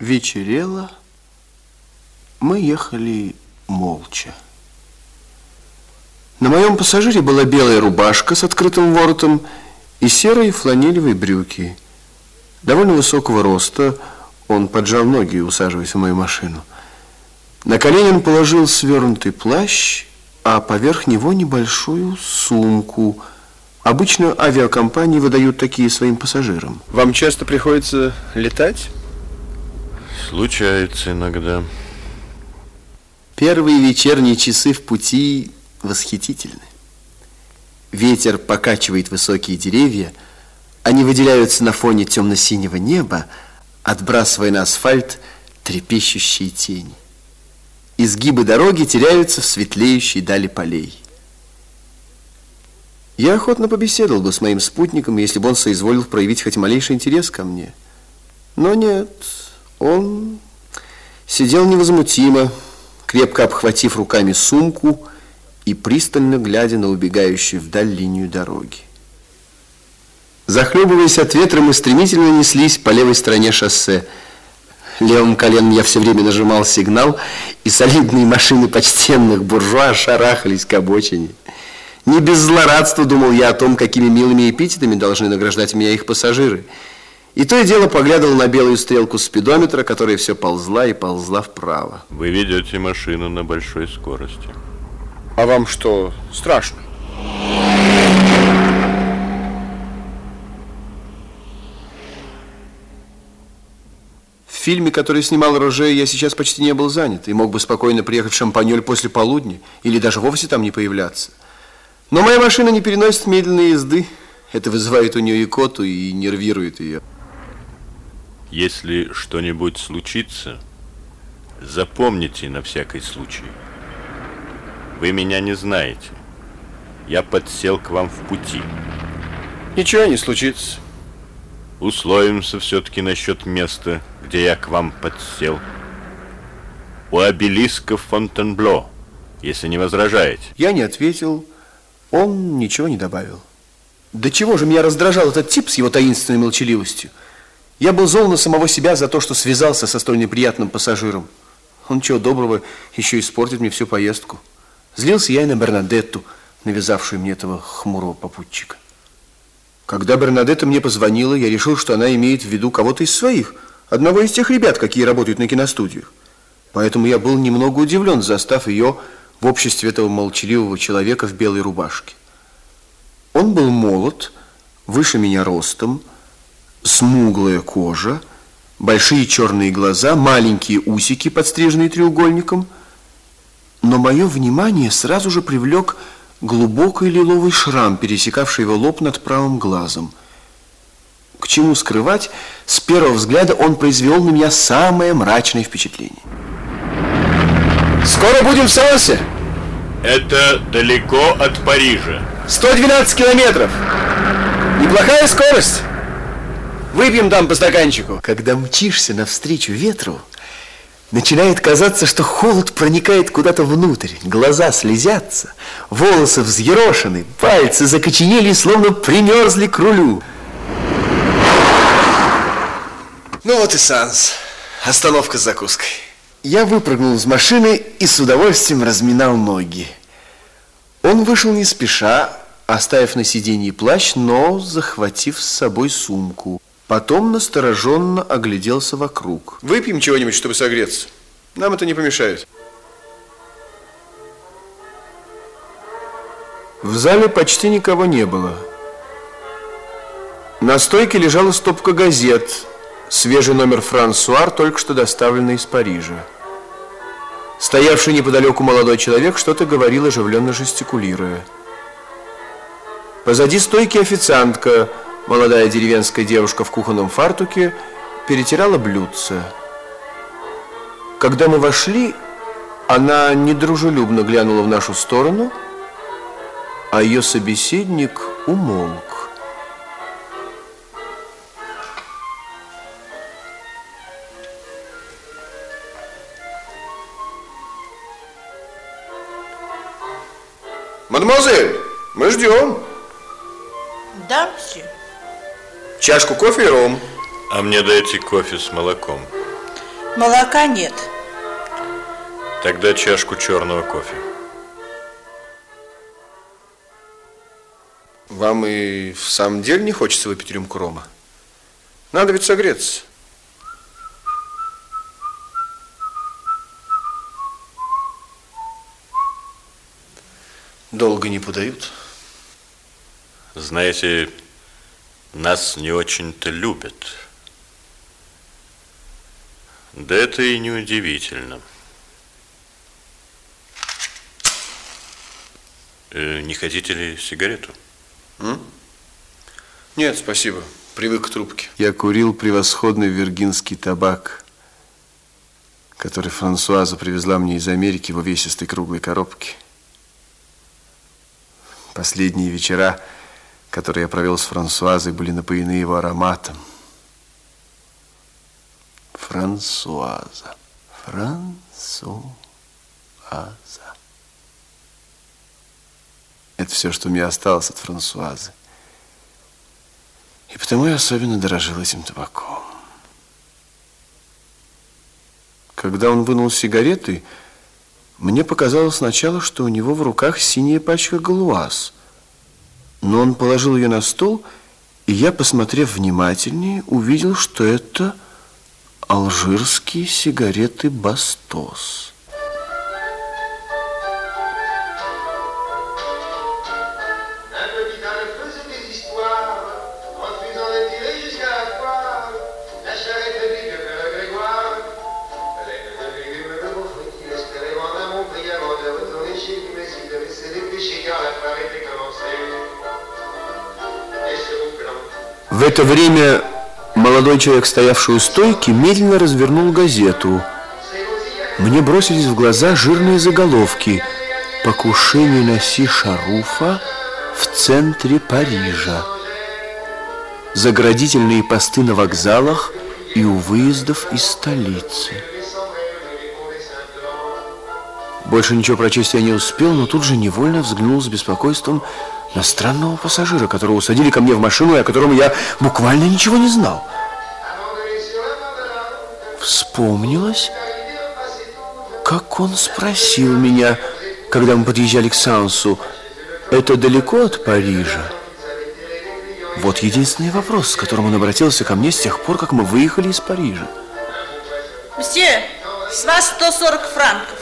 Вечерело. Мы ехали молча. На моем пассажире была белая рубашка с открытым воротом и серые фланелевые брюки. Довольно высокого роста, он поджал ноги, усаживаясь в мою машину. На колени он положил свернутый плащ, а поверх него небольшую сумку. Обычно авиакомпании выдают такие своим пассажирам. Вам часто приходится летать? Случается иногда. Первые вечерние часы в пути восхитительны. Ветер покачивает высокие деревья, они выделяются на фоне темно-синего неба, отбрасывая на асфальт трепещущие тени. Изгибы дороги теряются в светлеющей дали полей. Я охотно побеседовал бы с моим спутником, если бы он соизволил проявить хоть малейший интерес ко мне. Но нет, он сидел невозмутимо, крепко обхватив руками сумку и пристально глядя на убегающую вдаль линию дороги. Захлебываясь от ветра, мы стремительно неслись по левой стороне шоссе. Левым коленом я все время нажимал сигнал, и солидные машины почтенных буржуа шарахались к обочине. Не без злорадства думал я о том, какими милыми эпитетами должны награждать меня их пассажиры – и то и дело поглядывал на белую стрелку спидометра, которая все ползла и ползла вправо. Вы ведете машину на большой скорости. А вам что, страшно? В фильме, который снимал Роже, я сейчас почти не был занят и мог бы спокойно приехать в Шампаньоль после полудня или даже вовсе там не появляться. Но моя машина не переносит медленной езды. Это вызывает у нее икоту и нервирует ее. Если что-нибудь случится, запомните на всякий случай. Вы меня не знаете. Я подсел к вам в пути. Ничего не случится. Условимся все-таки насчет места, где я к вам подсел. У обелиска Фонтенбло, если не возражаете. Я не ответил, он ничего не добавил. Да чего же меня раздражал этот тип с его таинственной молчаливостью? Я был зол на самого себя за то, что связался со столь неприятным пассажиром. Он чего доброго еще испортит мне всю поездку. Злился я и на Бернадетту, навязавшую мне этого хмурого попутчика. Когда Бернадетта мне позвонила, я решил, что она имеет в виду кого-то из своих, одного из тех ребят, какие работают на киностудиях. Поэтому я был немного удивлен, застав ее в обществе этого молчаливого человека в белой рубашке. Он был молод, выше меня ростом, смуглая кожа, большие черные глаза, маленькие усики, подстриженные треугольником. Но мое внимание сразу же привлек глубокий лиловый шрам, пересекавший его лоб над правым глазом. К чему скрывать, с первого взгляда он произвел на меня самое мрачное впечатление. Скоро будем в Саласе? Это далеко от Парижа. 112 километров. Неплохая скорость. Выпьем там по стаканчику. Когда мчишься навстречу ветру, начинает казаться, что холод проникает куда-то внутрь. Глаза слезятся, волосы взъерошены, пальцы закоченели, словно примерзли к рулю. Ну вот и Санс. Остановка с закуской. Я выпрыгнул из машины и с удовольствием разминал ноги. Он вышел не спеша, оставив на сиденье плащ, но захватив с собой сумку. Потом настороженно огляделся вокруг. Выпьем чего-нибудь, чтобы согреться. Нам это не помешает. В зале почти никого не было. На стойке лежала стопка газет. Свежий номер «Франсуар», только что доставленный из Парижа. Стоявший неподалеку молодой человек что-то говорил, оживленно жестикулируя. Позади стойки официантка – Молодая деревенская девушка в кухонном фартуке перетирала блюдце. Когда мы вошли, она недружелюбно глянула в нашу сторону, а ее собеседник умолк. Мадемуазель, мы ждем. Чашку кофе и ром. А мне дайте кофе с молоком. Молока нет. Тогда чашку черного кофе. Вам и в самом деле не хочется выпить рюмку рома? Надо ведь согреться. Долго не подают. Знаете, нас не очень-то любят. Да это и не удивительно. Э, не хотите ли сигарету? М? Нет, спасибо. Привык к трубке. Я курил превосходный виргинский табак, который Франсуаза привезла мне из Америки в увесистой круглой коробке. Последние вечера, которые я провел с Франсуазой, были напоены его ароматом. Франсуаза. Франсуаза. Это все, что мне осталось от Франсуазы. И потому я особенно дорожил этим табаком. Когда он вынул сигареты, мне показалось сначала, что у него в руках синяя пачка галуаз. Но он положил ее на стол, и я, посмотрев внимательнее, увидел, что это алжирские сигареты «Бастос». В это время молодой человек, стоявший у стойки, медленно развернул газету. Мне бросились в глаза жирные заголовки «Покушение на Си Шаруфа в центре Парижа». Заградительные посты на вокзалах и у выездов из столицы. Больше ничего прочесть я не успел, но тут же невольно взглянул с беспокойством на странного пассажира, которого усадили ко мне в машину, и о котором я буквально ничего не знал. Вспомнилось, как он спросил меня, когда мы подъезжали к Сансу, это далеко от Парижа? Вот единственный вопрос, с которым он обратился ко мне с тех пор, как мы выехали из Парижа. Мсье, с вас 140 франков.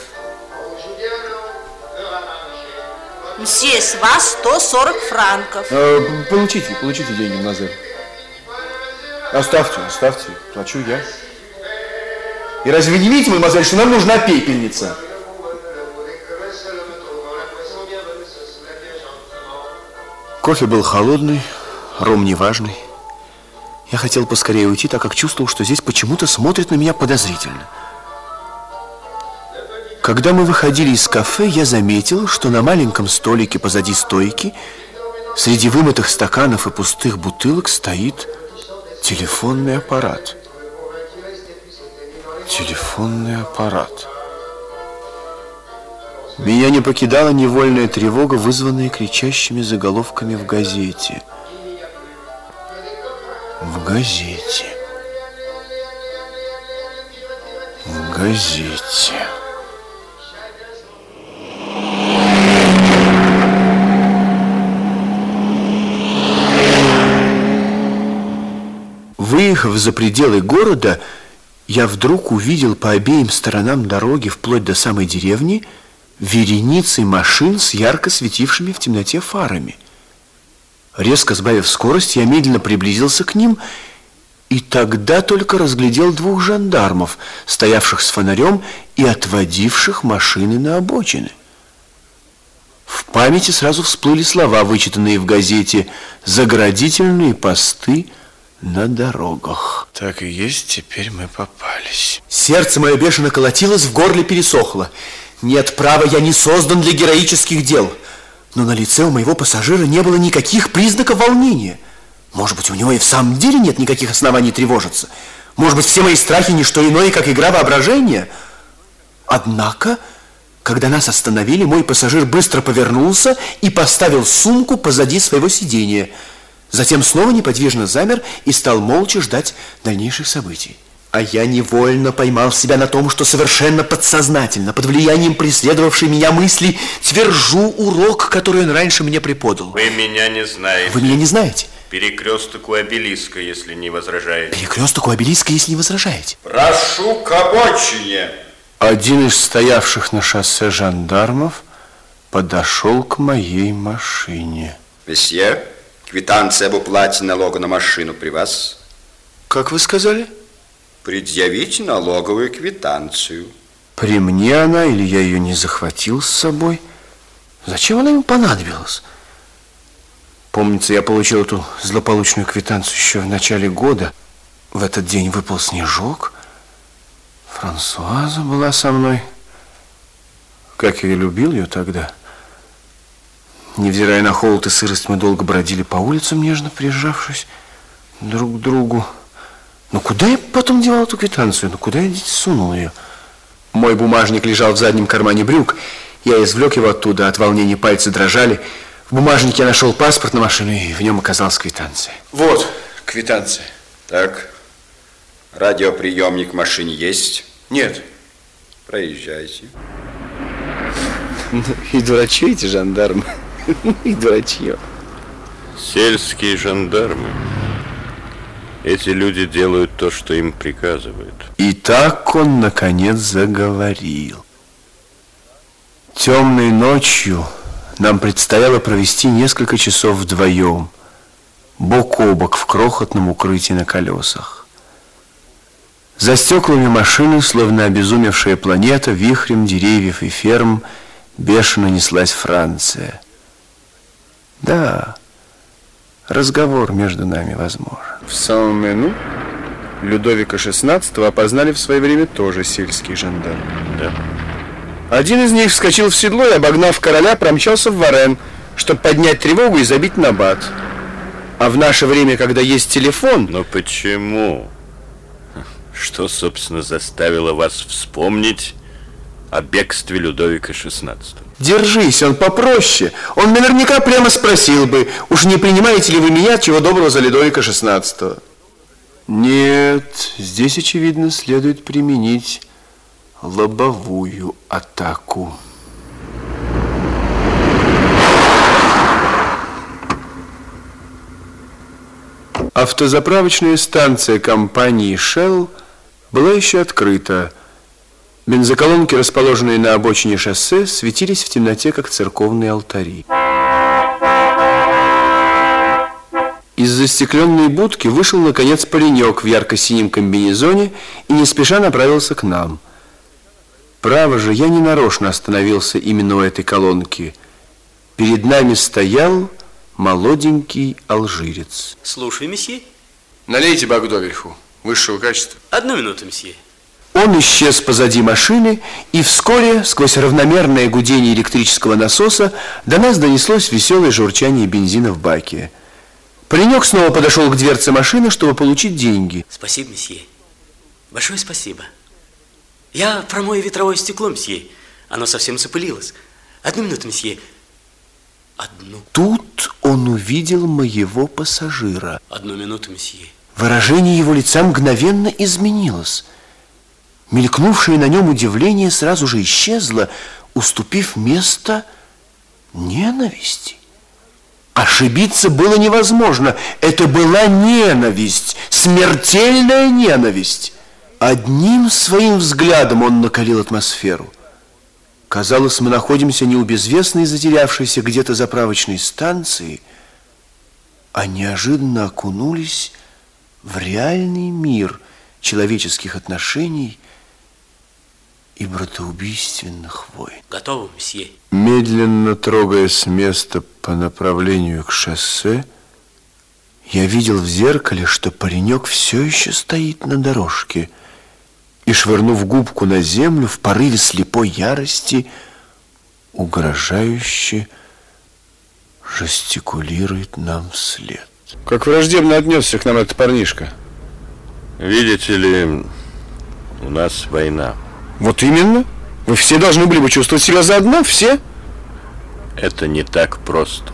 Мсье, с вас 140 франков. Э, получите, получите деньги, мадемуазель. Оставьте, оставьте, плачу я. И разве вы не видите, мадемуазель, что нам нужна пепельница? Кофе был холодный, ром неважный. Я хотел поскорее уйти, так как чувствовал, что здесь почему-то смотрят на меня подозрительно. Когда мы выходили из кафе, я заметил, что на маленьком столике позади стойки среди вымытых стаканов и пустых бутылок стоит телефонный аппарат. Телефонный аппарат. Меня не покидала невольная тревога, вызванная кричащими заголовками в газете. В газете. В газете. Выехав за пределы города, я вдруг увидел по обеим сторонам дороги, вплоть до самой деревни, вереницы машин с ярко светившими в темноте фарами. Резко сбавив скорость, я медленно приблизился к ним и тогда только разглядел двух жандармов, стоявших с фонарем и отводивших машины на обочины. В памяти сразу всплыли слова, вычитанные в газете «Заградительные посты» на дорогах. Так и есть, теперь мы попались. Сердце мое бешено колотилось, в горле пересохло. Нет, права, я не создан для героических дел. Но на лице у моего пассажира не было никаких признаков волнения. Может быть, у него и в самом деле нет никаких оснований тревожиться. Может быть, все мои страхи не что иное, как игра воображения. Однако, когда нас остановили, мой пассажир быстро повернулся и поставил сумку позади своего сидения – Затем снова неподвижно замер и стал молча ждать дальнейших событий. А я невольно поймал себя на том, что совершенно подсознательно, под влиянием преследовавшей меня мысли, твержу урок, который он раньше мне преподал. Вы меня не знаете. Вы меня не знаете? Перекресток у обелиска, если не возражаете. Перекресток у обелиска, если не возражаете. Прошу к обочине. Один из стоявших на шоссе жандармов подошел к моей машине. Месье, квитанция об уплате налога на машину при вас? Как вы сказали? Предъявите налоговую квитанцию. При мне она или я ее не захватил с собой? Зачем она ему понадобилась? Помнится, я получил эту злополучную квитанцию еще в начале года. В этот день выпал снежок. Франсуаза была со мной. Как я любил ее тогда. Невзирая на холод и сырость, мы долго бродили по улицам, нежно прижавшись друг к другу. Но куда я потом девал эту квитанцию? Ну куда я сунул ее? Мой бумажник лежал в заднем кармане брюк. Я извлек его оттуда, от волнения пальцы дрожали. В бумажнике я нашел паспорт на машину, и в нем оказалась квитанция. Вот квитанция. Так, радиоприемник в машине есть? Нет. Проезжайте. Ну, и дурачье эти жандармы. И дурачье. Сельские жандармы. Эти люди делают то, что им приказывают. И так он, наконец, заговорил. Темной ночью нам предстояло провести несколько часов вдвоем, бок о бок в крохотном укрытии на колесах. За стеклами машины, словно обезумевшая планета, вихрем деревьев и ферм, бешено неслась Франция. Да, разговор между нами возможен. В самом Мену Людовика XVI опознали в свое время тоже сельские жандармы. Да. Один из них вскочил в седло и, обогнав короля, промчался в Варен, чтобы поднять тревогу и забить набат. А в наше время, когда есть телефон... Но почему? Что, собственно, заставило вас вспомнить о бегстве Людовика XVI? Держись, он попроще. Он наверняка прямо спросил бы, уж не принимаете ли вы меня, чего доброго, за Людовика XVI? Нет, здесь, очевидно, следует применить лобовую атаку. Автозаправочная станция компании Shell была еще открыта. Бензоколонки, расположенные на обочине шоссе, светились в темноте, как церковные алтари. Из застекленной будки вышел, наконец, паренек в ярко-синем комбинезоне и не спеша направился к нам. Право же, я не нарочно остановился именно у этой колонки. Перед нами стоял молоденький алжирец. Слушаю, месье. Налейте Багдовельху высшего качества. Одну минуту, месье. Он исчез позади машины, и вскоре, сквозь равномерное гудение электрического насоса, до нас донеслось веселое журчание бензина в баке. Паренек снова подошел к дверце машины, чтобы получить деньги. Спасибо, месье. Большое спасибо. Я промою ветровое стекло, месье. Оно совсем запылилось. Одну минуту, месье. Одну. Тут он увидел моего пассажира. Одну минуту, месье. Выражение его лица мгновенно изменилось. Мелькнувшее на нем удивление сразу же исчезло, уступив место ненависти. Ошибиться было невозможно. Это была ненависть, смертельная ненависть. Одним своим взглядом он накалил атмосферу. Казалось, мы находимся не у безвестной затерявшейся где-то заправочной станции, а неожиданно окунулись в реальный мир человеческих отношений и братоубийственных войн. Готово, месье. Медленно трогаясь с места по направлению к шоссе, я видел в зеркале, что паренек все еще стоит на дорожке и, швырнув губку на землю, в порыве слепой ярости, угрожающе жестикулирует нам вслед. Как враждебно отнесся к нам этот парнишка. Видите ли, у нас война. Вот именно. Вы все должны были бы чувствовать себя заодно, все. Это не так просто.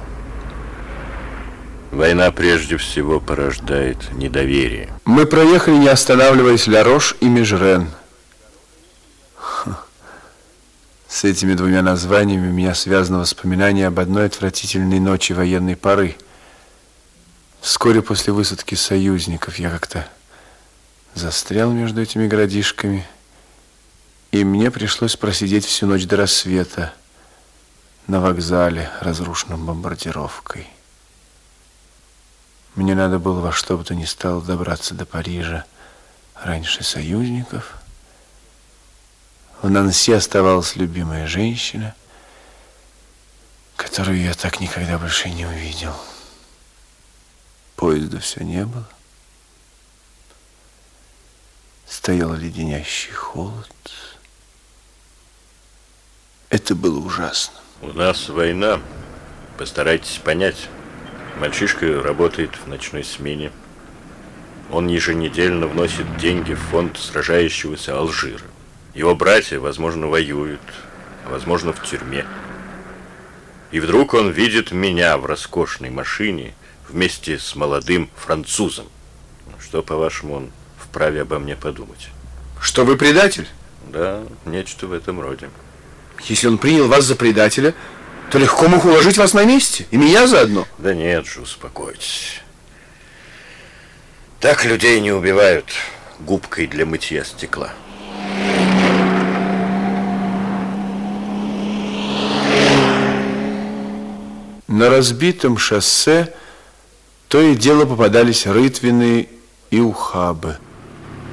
Война прежде всего порождает недоверие. Мы проехали, не останавливаясь, Ля Рош и Межрен. С этими двумя названиями у меня связано воспоминание об одной отвратительной ночи военной поры. Вскоре после высадки союзников я как-то застрял между этими городишками, и мне пришлось просидеть всю ночь до рассвета на вокзале, разрушенном бомбардировкой. Мне надо было во что бы то ни стало добраться до Парижа раньше союзников. В Нанси оставалась любимая женщина, которую я так никогда больше не увидел. Поезда все не было. Стоял леденящий холод. Это было ужасно. У нас война. Постарайтесь понять. Мальчишка работает в ночной смене. Он еженедельно вносит деньги в фонд сражающегося Алжира. Его братья, возможно, воюют, а возможно, в тюрьме. И вдруг он видит меня в роскошной машине вместе с молодым французом. Что, по-вашему, он вправе обо мне подумать? Что вы предатель? Да, нечто в этом роде. Если он принял вас за предателя, то легко мог уложить вас на месте. И меня заодно. Да нет же, успокойтесь. Так людей не убивают губкой для мытья стекла. На разбитом шоссе то и дело попадались рытвины и ухабы.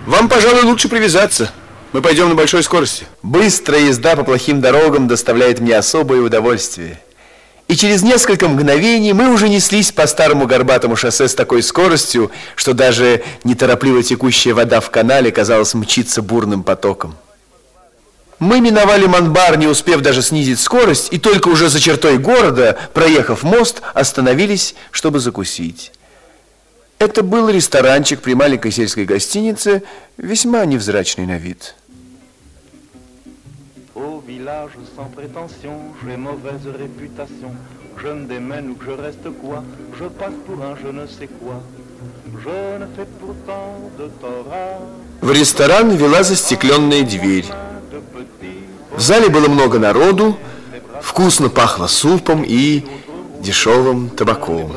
Вам, пожалуй, лучше привязаться. Мы пойдем на большой скорости. Быстрая езда по плохим дорогам доставляет мне особое удовольствие. И через несколько мгновений мы уже неслись по старому горбатому шоссе с такой скоростью, что даже неторопливо текущая вода в канале, казалось, мчится бурным потоком. Мы миновали Монбар, не успев даже снизить скорость, и только уже за чертой города, проехав мост, остановились, чтобы закусить. Это был ресторанчик при маленькой сельской гостинице, весьма невзрачный на вид. village sans prétention, j'ai mauvaise réputation. Je me démène ou que je reste quoi, je passe pour un je ne sais quoi. Je ne fais pourtant de tort В ресторан вела застекленная дверь. В зале было много народу, вкусно пахло супом и дешевым табаком.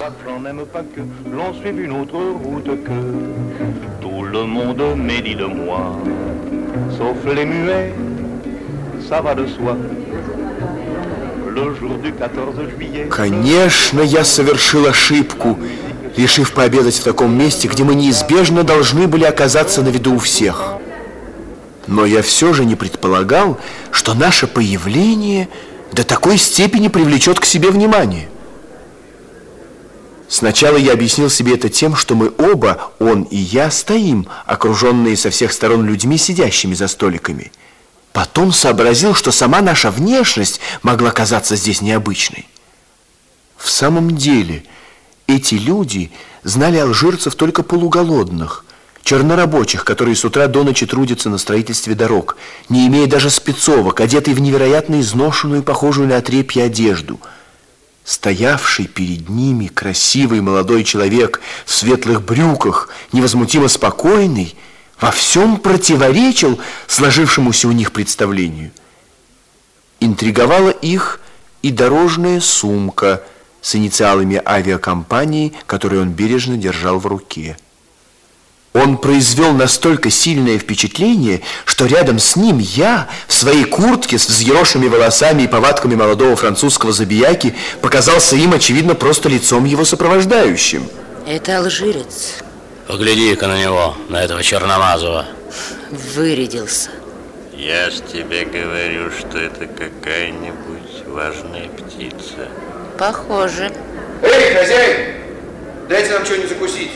Tout le monde médit de moi, sauf les muets Конечно, я совершил ошибку, решив пообедать в таком месте, где мы неизбежно должны были оказаться на виду у всех. Но я все же не предполагал, что наше появление до такой степени привлечет к себе внимание. Сначала я объяснил себе это тем, что мы оба, он и я, стоим, окруженные со всех сторон людьми, сидящими за столиками – Потом сообразил, что сама наша внешность могла казаться здесь необычной. В самом деле, эти люди знали алжирцев только полуголодных, чернорабочих, которые с утра до ночи трудятся на строительстве дорог, не имея даже спецовок, одетые в невероятно изношенную, похожую на отрепье одежду. Стоявший перед ними красивый молодой человек в светлых брюках, невозмутимо спокойный – во всем противоречил сложившемуся у них представлению. Интриговала их и дорожная сумка с инициалами авиакомпании, которую он бережно держал в руке. Он произвел настолько сильное впечатление, что рядом с ним я в своей куртке с взъерошенными волосами и повадками молодого французского забияки показался им, очевидно, просто лицом его сопровождающим. Это алжирец. Погляди-ка на него, на этого черномазого. Вырядился. Я ж тебе говорю, что это какая-нибудь важная птица. Похоже. Эй, хозяин, дайте нам что-нибудь закусить.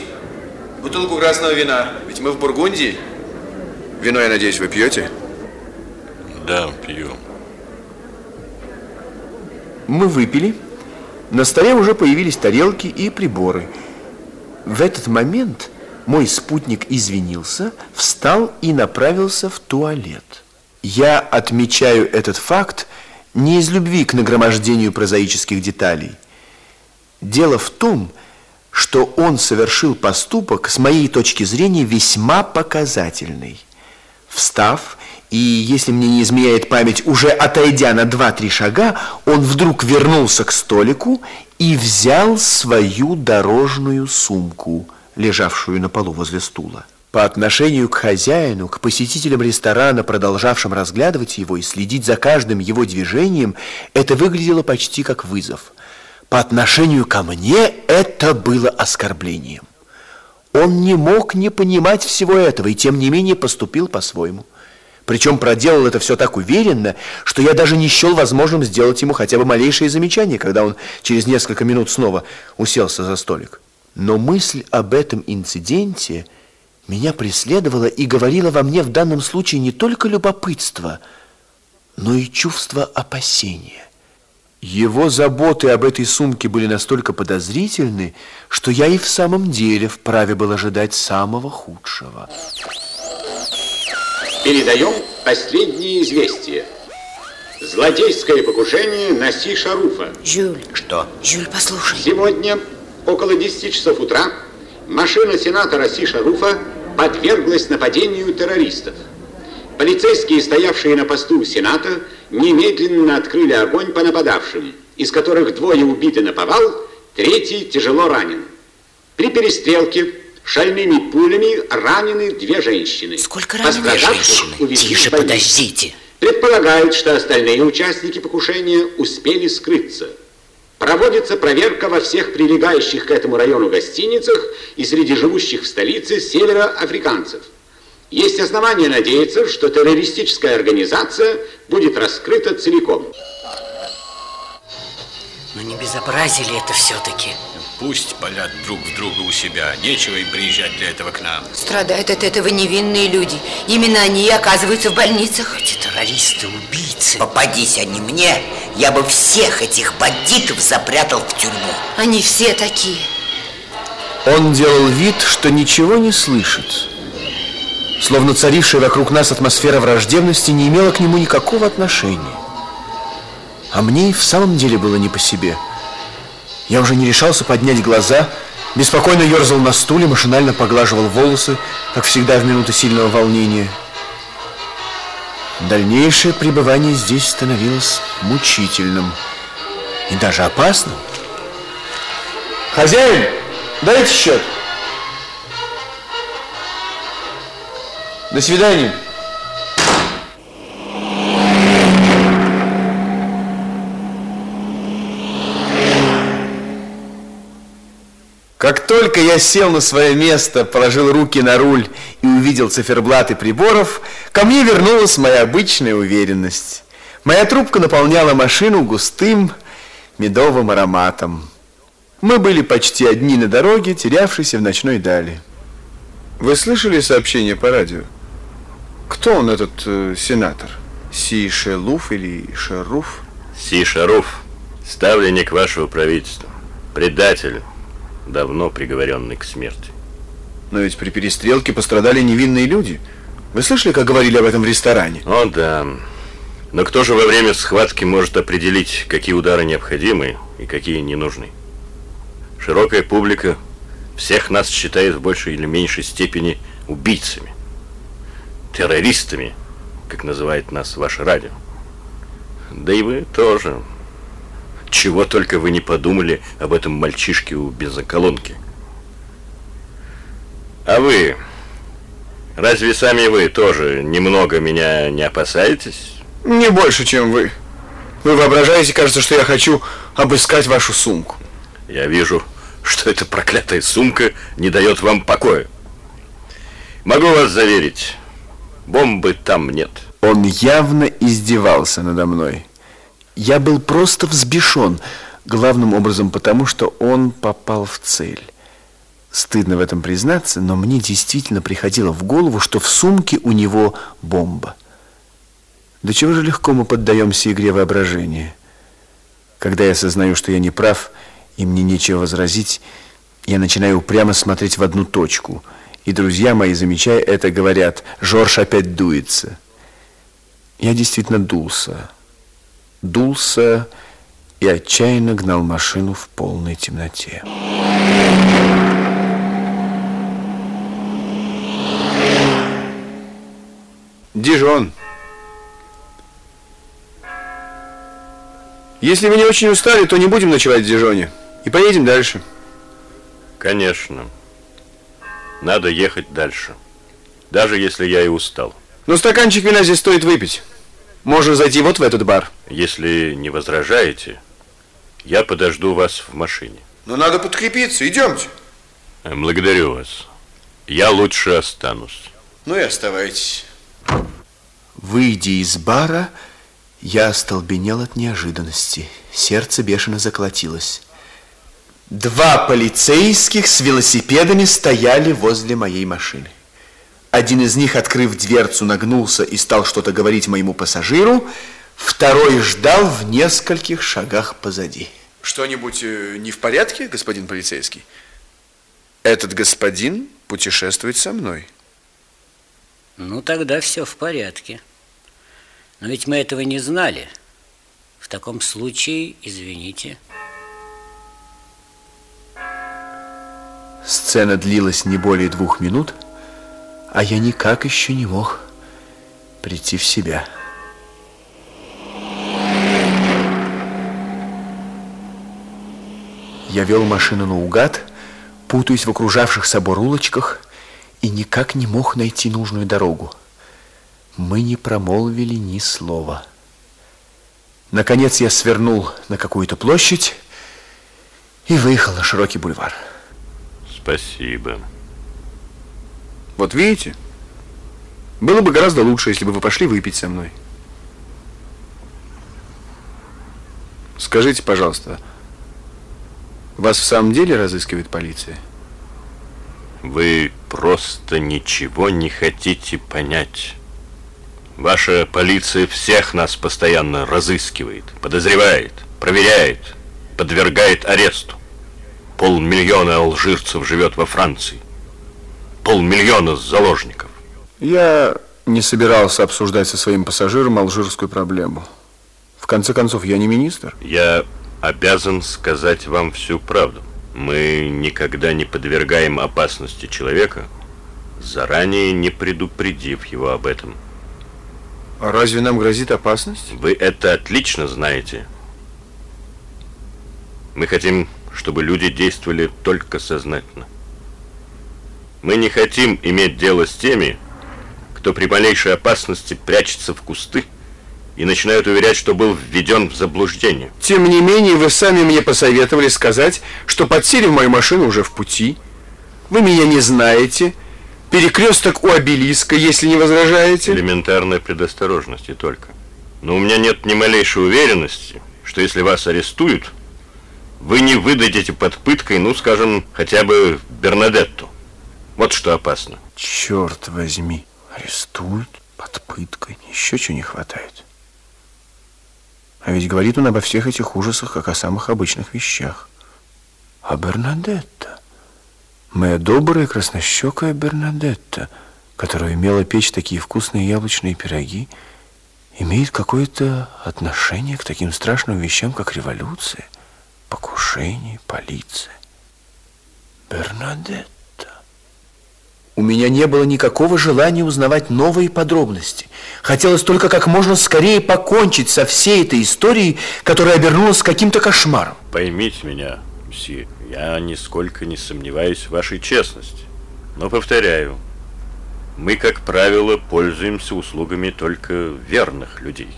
Бутылку красного вина, ведь мы в Бургундии. Вино, я надеюсь, вы пьете? Да, пью. Мы выпили. На столе уже появились тарелки и приборы. В этот момент мой спутник извинился, встал и направился в туалет. Я отмечаю этот факт не из любви к нагромождению прозаических деталей. Дело в том, что он совершил поступок, с моей точки зрения, весьма показательный. Встав, и, если мне не изменяет память, уже отойдя на два-три шага, он вдруг вернулся к столику и взял свою дорожную сумку, лежавшую на полу возле стула. По отношению к хозяину, к посетителям ресторана, продолжавшим разглядывать его и следить за каждым его движением, это выглядело почти как вызов. По отношению ко мне это было оскорблением. Он не мог не понимать всего этого и, тем не менее, поступил по-своему. Причем проделал это все так уверенно, что я даже не счел возможным сделать ему хотя бы малейшее замечание, когда он через несколько минут снова уселся за столик. Но мысль об этом инциденте меня преследовала и говорила во мне в данном случае не только любопытство, но и чувство опасения. Его заботы об этой сумке были настолько подозрительны, что я и в самом деле вправе был ожидать самого худшего. Передаем последние известия. Злодейское покушение на Си Шаруфа. Жюль. Что? Жюль, послушай. Сегодня около 10 часов утра машина сенатора Си Шаруфа подверглась нападению террористов. Полицейские, стоявшие на посту Сената, немедленно открыли огонь по нападавшим, из которых двое убиты на повал, третий тяжело ранен. При перестрелке шальными пулями ранены две женщины. Сколько ранены Пострадавших женщины? увезли Тише, подождите. Предполагают, что остальные участники покушения успели скрыться. Проводится проверка во всех прилегающих к этому району гостиницах и среди живущих в столице североафриканцев. Есть основания надеяться, что террористическая организация будет раскрыта целиком. Но не безобразие ли это все-таки? Пусть палят друг в друга у себя. Нечего им приезжать для этого к нам. Страдают от этого невинные люди. Именно они и оказываются в больницах. Эти террористы, убийцы. Попадись они мне, я бы всех этих бандитов запрятал в тюрьму. Они все такие. Он делал вид, что ничего не слышит. Словно царившая вокруг нас атмосфера враждебности не имела к нему никакого отношения. А мне и в самом деле было не по себе. Я уже не решался поднять глаза, беспокойно ерзал на стуле, машинально поглаживал волосы, как всегда в минуты сильного волнения. Дальнейшее пребывание здесь становилось мучительным и даже опасным. Хозяин, дайте счет. До свидания. Как только я сел на свое место, положил руки на руль и увидел циферблаты приборов, ко мне вернулась моя обычная уверенность. Моя трубка наполняла машину густым медовым ароматом. Мы были почти одни на дороге, терявшейся в ночной дали. Вы слышали сообщение по радио? Кто он, этот э, сенатор? Си Шелуф или Шеруф? Си Шаруф, ставленник вашего правительства, предатель, давно приговоренный к смерти. Но ведь при перестрелке пострадали невинные люди. Вы слышали, как говорили об этом в ресторане? О, да. Но кто же во время схватки может определить, какие удары необходимы и какие не нужны? Широкая публика всех нас считает в большей или меньшей степени убийцами, террористами, как называет нас ваше радио. Да и вы тоже. Чего только вы не подумали об этом мальчишке у бензоколонки. А вы, разве сами вы тоже немного меня не опасаетесь? Не больше, чем вы. Вы воображаете, кажется, что я хочу обыскать вашу сумку. Я вижу, что эта проклятая сумка не дает вам покоя. Могу вас заверить, бомбы там нет. Он явно издевался надо мной. Я был просто взбешен, главным образом потому, что он попал в цель. Стыдно в этом признаться, но мне действительно приходило в голову, что в сумке у него бомба. До чего же легко мы поддаемся игре воображения. Когда я осознаю, что я не прав, и мне нечего возразить, я начинаю упрямо смотреть в одну точку. И друзья мои, замечая это, говорят, Жорж опять дуется. Я действительно дулся. Дулся и отчаянно гнал машину в полной темноте. Дижон. Если вы не очень устали, то не будем ночевать в Дижоне. И поедем дальше. Конечно. Надо ехать дальше. Даже если я и устал. Но стаканчик вина здесь стоит выпить. Можно зайти вот в этот бар. Если не возражаете, я подожду вас в машине. Но надо подкрепиться. Идемте. Благодарю вас. Я лучше останусь. Ну и оставайтесь. Выйдя из бара, я остолбенел от неожиданности. Сердце бешено заколотилось. Два полицейских с велосипедами стояли возле моей машины. Один из них, открыв дверцу, нагнулся и стал что-то говорить моему пассажиру. Второй ждал в нескольких шагах позади. Что-нибудь э, не в порядке, господин полицейский? Этот господин путешествует со мной. Ну, тогда все в порядке. Но ведь мы этого не знали. В таком случае, извините. Сцена длилась не более двух минут, а я никак еще не мог прийти в себя. Я вел машину наугад, путаясь в окружавших собор улочках и никак не мог найти нужную дорогу. Мы не промолвили ни слова. Наконец я свернул на какую-то площадь и выехал на широкий бульвар. Спасибо. Вот видите, было бы гораздо лучше, если бы вы пошли выпить со мной. Скажите, пожалуйста, вас в самом деле разыскивает полиция? Вы просто ничего не хотите понять. Ваша полиция всех нас постоянно разыскивает, подозревает, проверяет, подвергает аресту. Полмиллиона алжирцев живет во Франции. Полмиллиона заложников. Я не собирался обсуждать со своим пассажиром алжирскую проблему. В конце концов, я не министр. Я обязан сказать вам всю правду. Мы никогда не подвергаем опасности человека, заранее не предупредив его об этом. А разве нам грозит опасность? Вы это отлично знаете. Мы хотим, чтобы люди действовали только сознательно. Мы не хотим иметь дело с теми, кто при малейшей опасности прячется в кусты и начинают уверять, что был введен в заблуждение. Тем не менее, вы сами мне посоветовали сказать, что подсели в мою машину уже в пути. Вы меня не знаете. Перекресток у обелиска, если не возражаете. Элементарная предосторожность и только. Но у меня нет ни малейшей уверенности, что если вас арестуют, вы не выдадите под пыткой, ну, скажем, хотя бы Бернадетту. Вот что опасно. Черт возьми, арестуют под пыткой. Еще чего не хватает. А ведь говорит он обо всех этих ужасах, как о самых обычных вещах. А Бернадетта, моя добрая краснощекая Бернадетта, которая умела печь такие вкусные яблочные пироги, имеет какое-то отношение к таким страшным вещам, как революция, покушение, полиция. Бернадетта. У меня не было никакого желания узнавать новые подробности. Хотелось только как можно скорее покончить со всей этой историей, которая обернулась каким-то кошмаром. Поймите меня, мсье, я нисколько не сомневаюсь в вашей честности. Но повторяю, мы, как правило, пользуемся услугами только верных людей.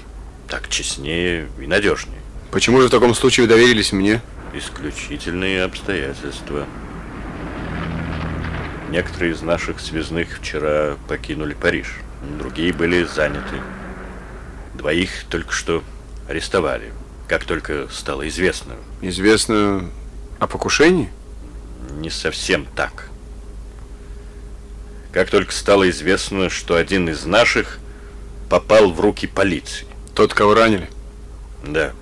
Так честнее и надежнее. Почему же в таком случае вы доверились мне? Исключительные обстоятельства. Некоторые из наших связных вчера покинули Париж. Другие были заняты. Двоих только что арестовали, как только стало известно. Известно о покушении? Не совсем так. Как только стало известно, что один из наших попал в руки полиции. Тот, кого ранили? Да.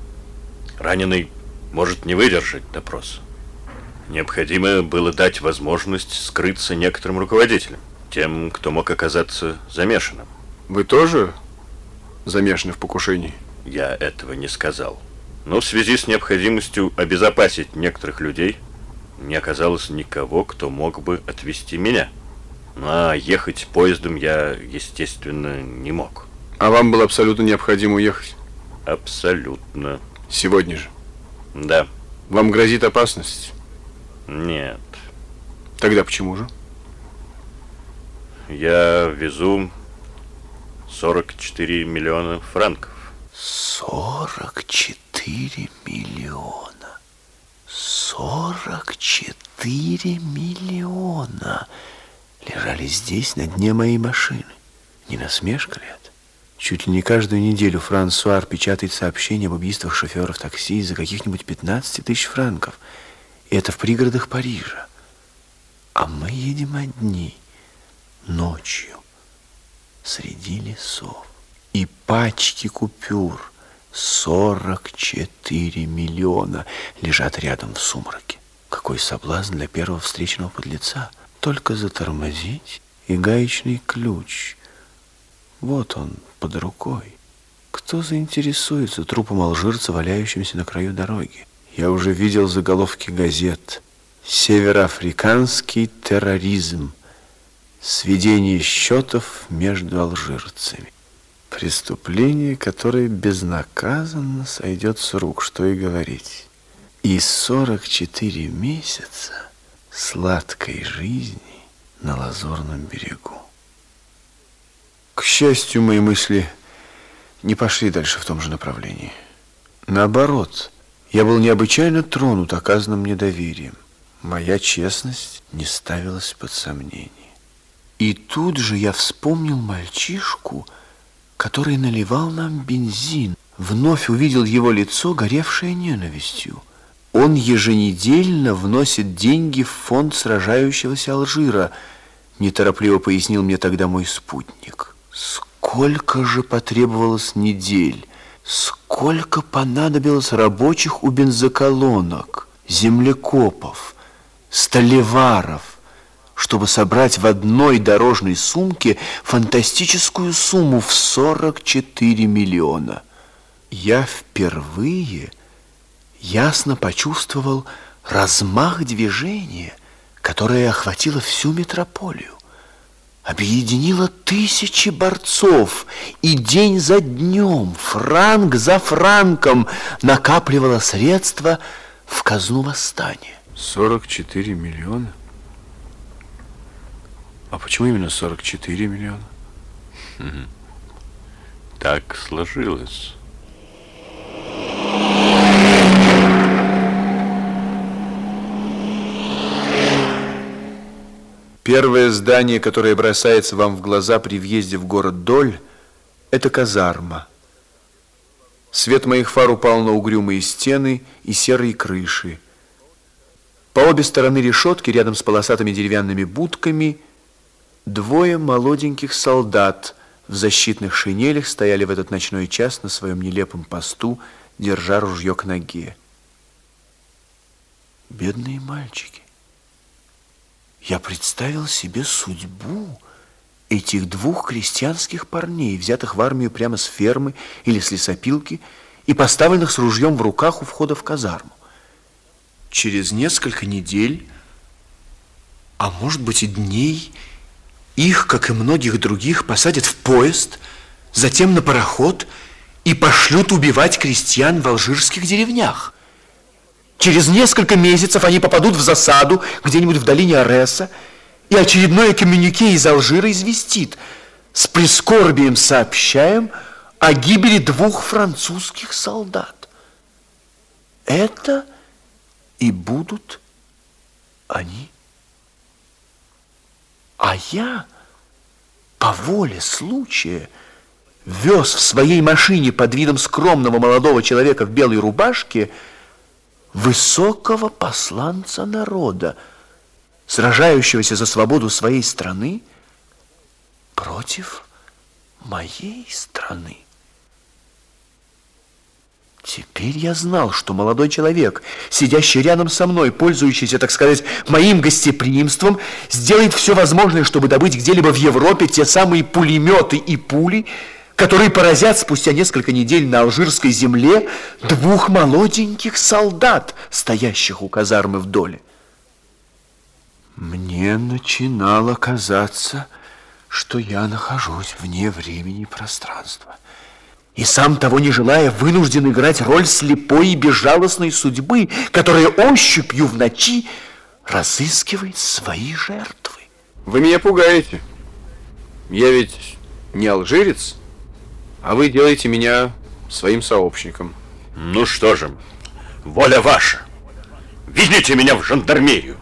Раненый может не выдержать допроса. Необходимо было дать возможность скрыться некоторым руководителям, тем, кто мог оказаться замешанным. Вы тоже замешаны в покушении? Я этого не сказал. Но в связи с необходимостью обезопасить некоторых людей, не оказалось никого, кто мог бы отвезти меня. Ну, а ехать поездом я, естественно, не мог. А вам было абсолютно необходимо уехать? Абсолютно. Сегодня же? Да. Вам грозит опасность? Нет. Тогда почему же? Я везу 44 миллиона франков. 44 миллиона. 44 миллиона лежали здесь, на дне моей машины. Не насмешка ли это? Чуть ли не каждую неделю Франсуар печатает сообщения об убийствах шоферов такси за каких-нибудь 15 тысяч франков. Это в пригородах Парижа. А мы едем одни, ночью, среди лесов. И пачки купюр, 44 миллиона, лежат рядом в сумраке. Какой соблазн для первого встречного подлеца. Только затормозить и гаечный ключ. Вот он, под рукой. Кто заинтересуется трупом алжирца, валяющимся на краю дороги? Я уже видел заголовки газет. Североафриканский терроризм. Сведение счетов между алжирцами. Преступление, которое безнаказанно сойдет с рук, что и говорить. И 44 месяца сладкой жизни на лазурном берегу. К счастью, мои мысли не пошли дальше в том же направлении. Наоборот, я был необычайно тронут оказанным мне доверием. Моя честность не ставилась под сомнение. И тут же я вспомнил мальчишку, который наливал нам бензин. Вновь увидел его лицо, горевшее ненавистью. Он еженедельно вносит деньги в фонд сражающегося Алжира, неторопливо пояснил мне тогда мой спутник. Сколько же потребовалось недель, сколько понадобилось рабочих у бензоколонок, землекопов, столеваров, чтобы собрать в одной дорожной сумке фантастическую сумму в 44 миллиона. Я впервые ясно почувствовал размах движения, которое охватило всю метрополию объединила тысячи борцов и день за днем, франк за франком накапливала средства в казну восстания. 44 миллиона? А почему именно 44 миллиона? Так сложилось. Первое здание, которое бросается вам в глаза при въезде в город Доль, это казарма. Свет моих фар упал на угрюмые стены и серые крыши. По обе стороны решетки, рядом с полосатыми деревянными будками, двое молоденьких солдат в защитных шинелях стояли в этот ночной час на своем нелепом посту, держа ружье к ноге. Бедные мальчики. Я представил себе судьбу этих двух крестьянских парней, взятых в армию прямо с фермы или с лесопилки и поставленных с ружьем в руках у входа в казарму. Через несколько недель, а может быть и дней, их, как и многих других, посадят в поезд, затем на пароход и пошлют убивать крестьян в алжирских деревнях. Через несколько месяцев они попадут в засаду где-нибудь в долине Ареса, и очередное коммюнике из Алжира известит. С прискорбием сообщаем о гибели двух французских солдат. Это и будут они. А я по воле случая вез в своей машине под видом скромного молодого человека в белой рубашке высокого посланца народа, сражающегося за свободу своей страны против моей страны. Теперь я знал, что молодой человек, сидящий рядом со мной, пользующийся, так сказать, моим гостеприимством, сделает все возможное, чтобы добыть где-либо в Европе те самые пулеметы и пули, которые поразят спустя несколько недель на алжирской земле двух молоденьких солдат, стоящих у казармы в доле. Мне начинало казаться, что я нахожусь вне времени и пространства. И сам того не желая, вынужден играть роль слепой и безжалостной судьбы, которая ощупью в ночи разыскивает свои жертвы. Вы меня пугаете. Я ведь не алжирец, а вы делаете меня своим сообщником. Ну что же, воля ваша. Везите меня в жандармерию.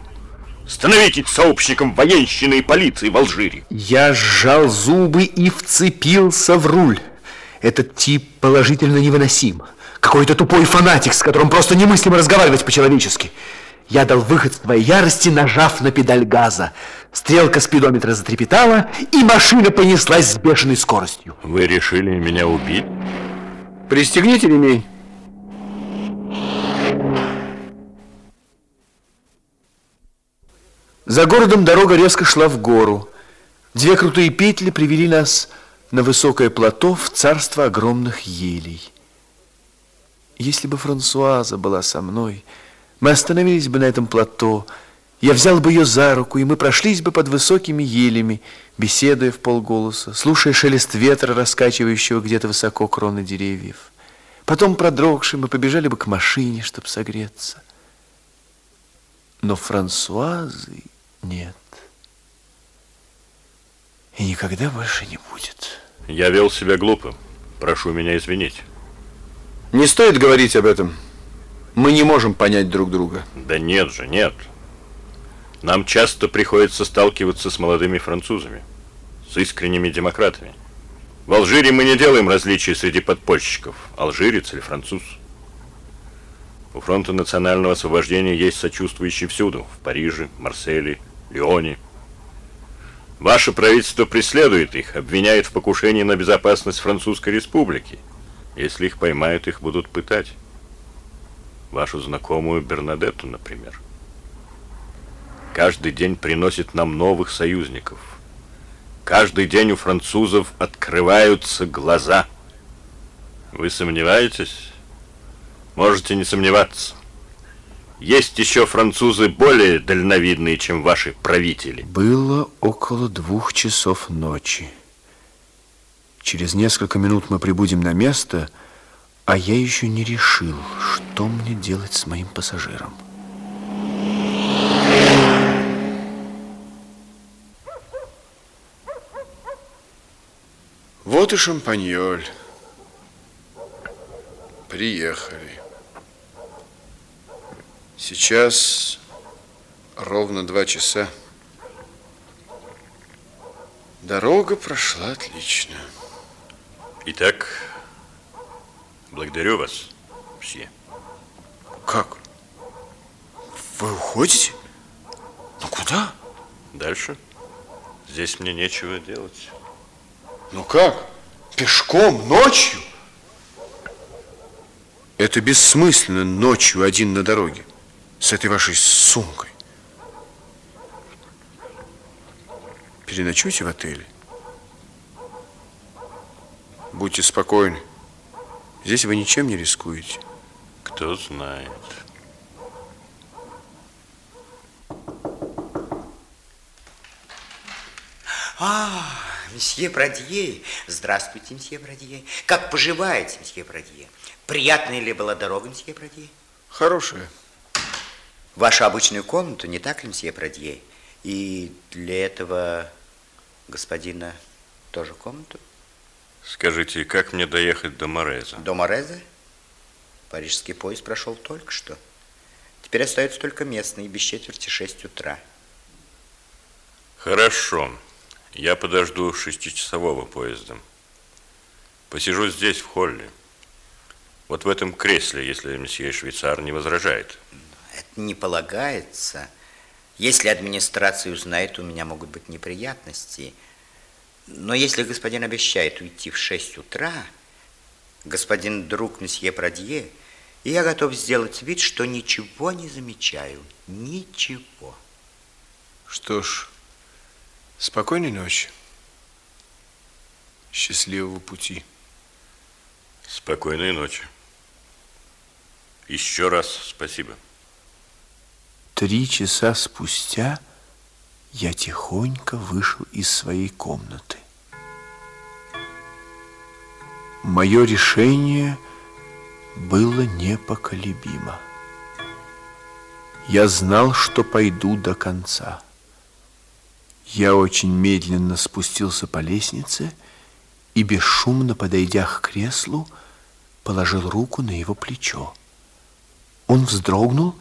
Становитесь сообщником военщины и полиции в Алжире. Я сжал зубы и вцепился в руль. Этот тип положительно невыносим. Какой-то тупой фанатик, с которым просто немыслимо разговаривать по-человечески. Я дал выход своей ярости, нажав на педаль газа. Стрелка спидометра затрепетала, и машина понеслась с бешеной скоростью. Вы решили меня убить? Пристегните ремень. За городом дорога резко шла в гору. Две крутые петли привели нас на высокое плато в царство огромных елей. Если бы Франсуаза была со мной, мы остановились бы на этом плато, я взял бы ее за руку, и мы прошлись бы под высокими елями, беседуя в полголоса, слушая шелест ветра, раскачивающего где-то высоко кроны деревьев. Потом, продрогшие, мы побежали бы к машине, чтобы согреться. Но Франсуазы нет. И никогда больше не будет. Я вел себя глупо. Прошу меня извинить. Не стоит говорить об этом. Мы не можем понять друг друга. Да нет же, нет. Нам часто приходится сталкиваться с молодыми французами, с искренними демократами. В Алжире мы не делаем различий среди подпольщиков, алжирец или француз. У Фронта национального освобождения есть сочувствующие всюду, в Париже, Марселе, Лионе. Ваше правительство преследует их, обвиняет в покушении на безопасность Французской Республики. Если их поймают, их будут пытать. Вашу знакомую Бернадетту, например. Каждый день приносит нам новых союзников. Каждый день у французов открываются глаза. Вы сомневаетесь? Можете не сомневаться. Есть еще французы более дальновидные, чем ваши правители. Было около двух часов ночи. Через несколько минут мы прибудем на место, а я еще не решил, что мне делать с моим пассажиром. Вот и шампаньоль. Приехали. Сейчас ровно два часа. Дорога прошла отлично. Итак, благодарю вас, все. Как? Вы уходите? Ну куда? Дальше. Здесь мне нечего делать. Ну как? Пешком, ночью? Это бессмысленно ночью один на дороге. С этой вашей сумкой. Переночуйте в отеле. Будьте спокойны. Здесь вы ничем не рискуете. Кто знает. А, месье Бродье. Здравствуйте, месье Бродье. Как поживаете, месье Бродье? Приятная ли была дорога, месье Бродье? Хорошая. Вашу обычную комнату, не так ли, месье Бродье? И для этого господина тоже комнату? Скажите, как мне доехать до Мореза? До Мореза? Парижский поезд прошел только что. Теперь остается только местный, без четверти шесть утра. Хорошо. Я подожду шестичасового поезда. Посижу здесь, в холле. Вот в этом кресле, если месье швейцар не возражает. Это не полагается. Если администрация узнает, у меня могут быть неприятности. Но если господин обещает уйти в 6 утра, господин друг месье Прадье, я готов сделать вид, что ничего не замечаю. Ничего. Что ж, спокойной ночи. Счастливого пути. Спокойной ночи. Еще раз спасибо. Три часа спустя я тихонько вышел из своей комнаты. Мое решение было непоколебимо. Я знал, что пойду до конца. Я очень медленно спустился по лестнице и, бесшумно подойдя к креслу, положил руку на его плечо. Он вздрогнул,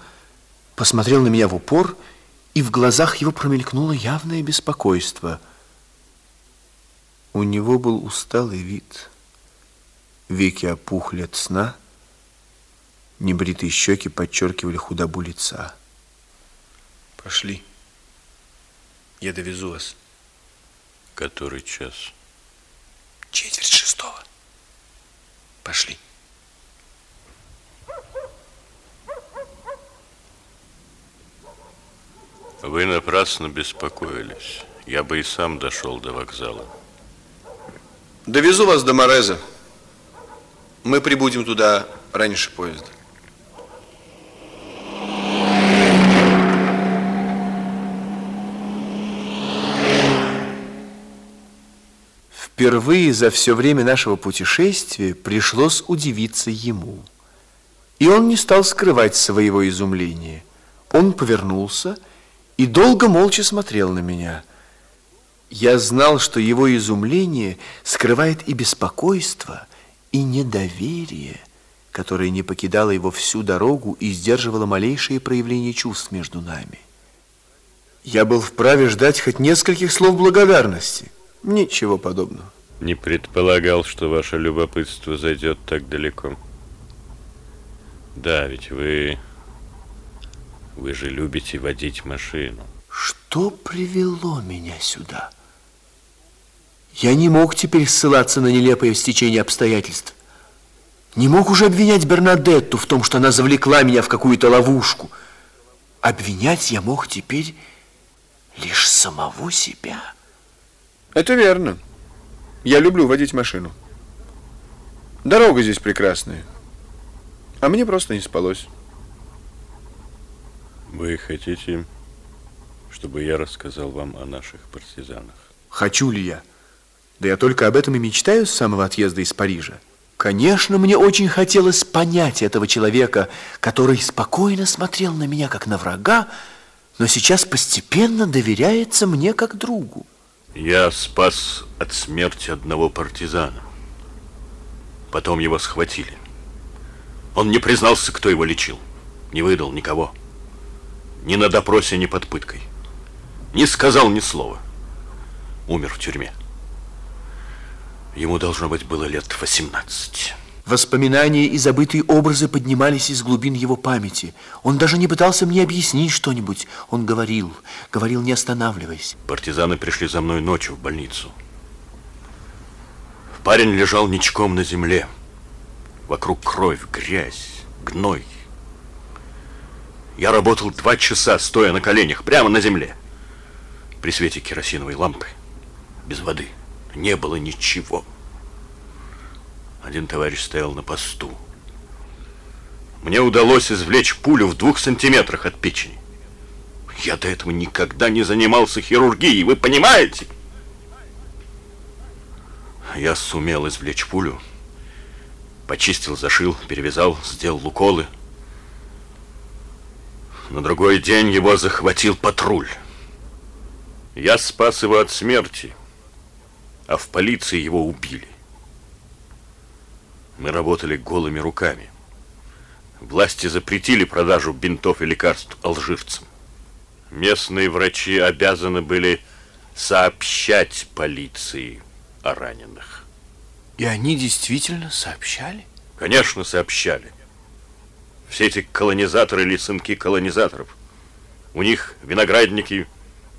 посмотрел на меня в упор, и в глазах его промелькнуло явное беспокойство. У него был усталый вид. Веки опухли от сна, небритые щеки подчеркивали худобу лица. Пошли. Я довезу вас. Который час? Четверть шестого. Пошли. Вы напрасно беспокоились. Я бы и сам дошел до вокзала. Довезу вас до Мореза. Мы прибудем туда раньше поезда. Впервые за все время нашего путешествия пришлось удивиться ему. И он не стал скрывать своего изумления. Он повернулся и долго молча смотрел на меня. Я знал, что его изумление скрывает и беспокойство, и недоверие, которое не покидало его всю дорогу и сдерживало малейшие проявления чувств между нами. Я был вправе ждать хоть нескольких слов благодарности. Ничего подобного. Не предполагал, что ваше любопытство зайдет так далеко. Да, ведь вы вы же любите водить машину. Что привело меня сюда? Я не мог теперь ссылаться на нелепое стечение обстоятельств. Не мог уже обвинять Бернадетту в том, что она завлекла меня в какую-то ловушку. Обвинять я мог теперь лишь самого себя. Это верно. Я люблю водить машину. Дорога здесь прекрасная. А мне просто не спалось. Вы хотите, чтобы я рассказал вам о наших партизанах? Хочу ли я? Да я только об этом и мечтаю с самого отъезда из Парижа. Конечно, мне очень хотелось понять этого человека, который спокойно смотрел на меня, как на врага, но сейчас постепенно доверяется мне как другу. Я спас от смерти одного партизана. Потом его схватили. Он не признался, кто его лечил. Не выдал никого. Ни на допросе, ни под пыткой. Не сказал ни слова. Умер в тюрьме. Ему, должно быть, было лет 18. Воспоминания и забытые образы поднимались из глубин его памяти. Он даже не пытался мне объяснить что-нибудь. Он говорил, говорил, не останавливаясь. Партизаны пришли за мной ночью в больницу. Парень лежал ничком на земле. Вокруг кровь, грязь, гной. Я работал два часа, стоя на коленях, прямо на земле. При свете керосиновой лампы, без воды, не было ничего. Один товарищ стоял на посту. Мне удалось извлечь пулю в двух сантиметрах от печени. Я до этого никогда не занимался хирургией, вы понимаете? Я сумел извлечь пулю, почистил, зашил, перевязал, сделал уколы. На другой день его захватил патруль. Я спас его от смерти, а в полиции его убили. Мы работали голыми руками. Власти запретили продажу бинтов и лекарств алжирцам. Местные врачи обязаны были сообщать полиции о раненых. И они действительно сообщали? Конечно, сообщали. Все эти колонизаторы или сынки колонизаторов. У них виноградники,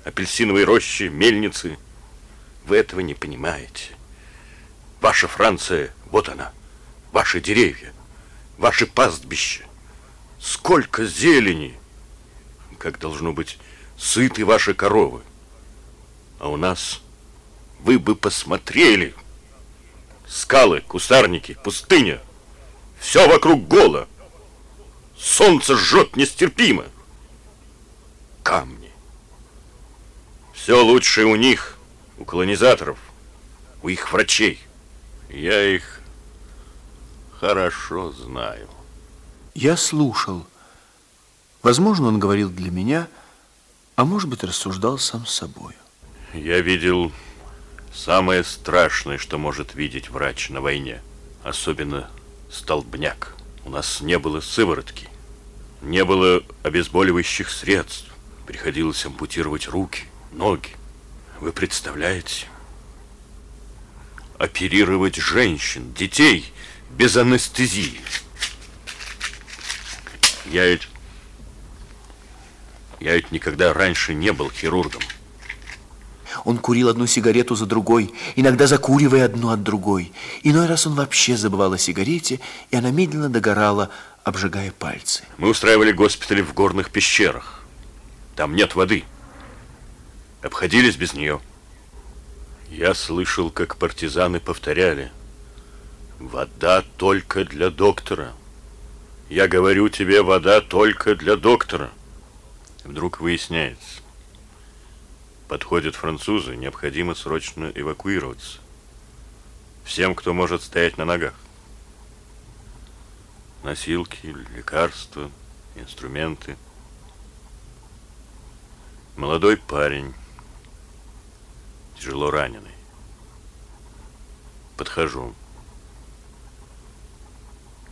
апельсиновые рощи, мельницы. Вы этого не понимаете. Ваша Франция, вот она, ваши деревья, ваши пастбища. Сколько зелени! Как должно быть сыты ваши коровы. А у нас вы бы посмотрели, Скалы, кустарники, пустыня. Все вокруг голо. Солнце жжет нестерпимо. Камни. Все лучшее у них, у колонизаторов, у их врачей. Я их хорошо знаю. Я слушал. Возможно, он говорил для меня, а может быть, рассуждал сам с собой. Я видел самое страшное, что может видеть врач на войне. Особенно столбняк. У нас не было сыворотки, не было обезболивающих средств. Приходилось ампутировать руки, ноги. Вы представляете? Оперировать женщин, детей без анестезии. Я ведь... Я ведь никогда раньше не был хирургом. Он курил одну сигарету за другой, иногда закуривая одну от другой. Иной раз он вообще забывал о сигарете, и она медленно догорала, обжигая пальцы. Мы устраивали госпитали в горных пещерах. Там нет воды. Обходились без нее. Я слышал, как партизаны повторяли. Вода только для доктора. Я говорю тебе, вода только для доктора. Вдруг выясняется, Подходят французы, необходимо срочно эвакуироваться. Всем, кто может стоять на ногах. Носилки, лекарства, инструменты. Молодой парень, тяжело раненый. Подхожу.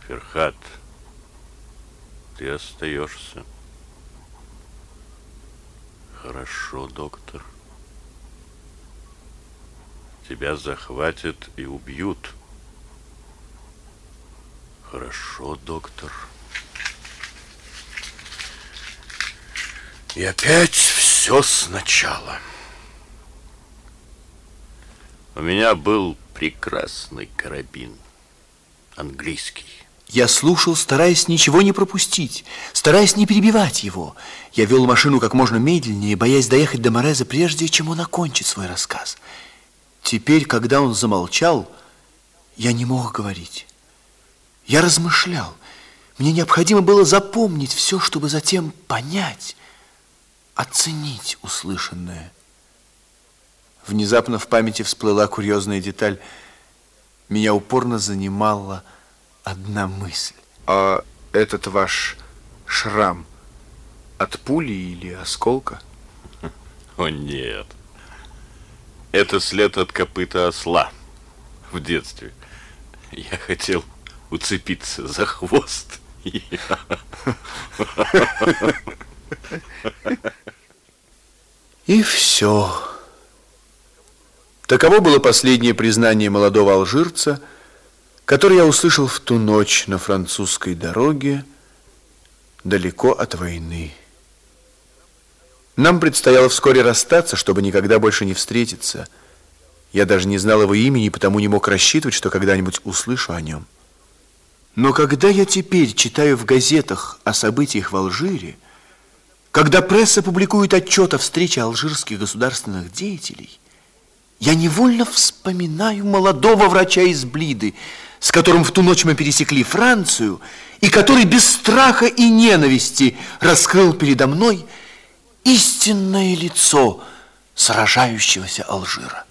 Ферхат, ты остаешься. Хорошо, доктор. Тебя захватят и убьют. Хорошо, доктор. И опять все сначала. У меня был прекрасный карабин. Английский. Я слушал, стараясь ничего не пропустить, стараясь не перебивать его. Я вел машину как можно медленнее, боясь доехать до Мореза прежде, чем он окончит свой рассказ. Теперь, когда он замолчал, я не мог говорить. Я размышлял. Мне необходимо было запомнить все, чтобы затем понять, оценить услышанное. Внезапно в памяти всплыла курьезная деталь. Меня упорно занимала одна мысль. А этот ваш шрам от пули или осколка? О, нет. Это след от копыта осла в детстве. Я хотел уцепиться за хвост. И все. Таково было последнее признание молодого алжирца – который я услышал в ту ночь на французской дороге далеко от войны. Нам предстояло вскоре расстаться, чтобы никогда больше не встретиться. Я даже не знал его имени, потому не мог рассчитывать, что когда-нибудь услышу о нем. Но когда я теперь читаю в газетах о событиях в Алжире, когда пресса публикует отчет о встрече алжирских государственных деятелей, я невольно вспоминаю молодого врача из Блиды, с которым в ту ночь мы пересекли Францию, и который без страха и ненависти раскрыл передо мной истинное лицо сражающегося Алжира.